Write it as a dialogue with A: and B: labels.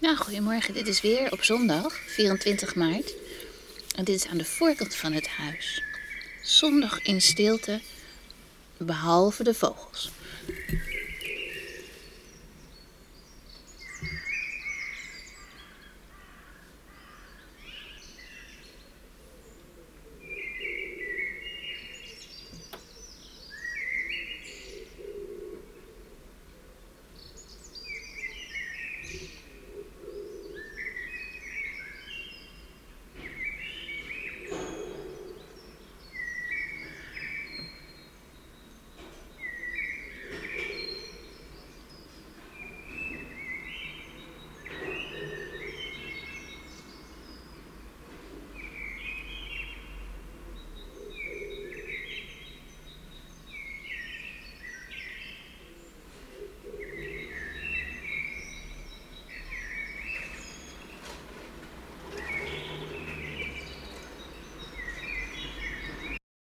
A: Nou, goedemorgen. Dit is weer op zondag, 24 maart. En dit is aan de voorkant van het huis. Zondag in stilte, behalve de vogels.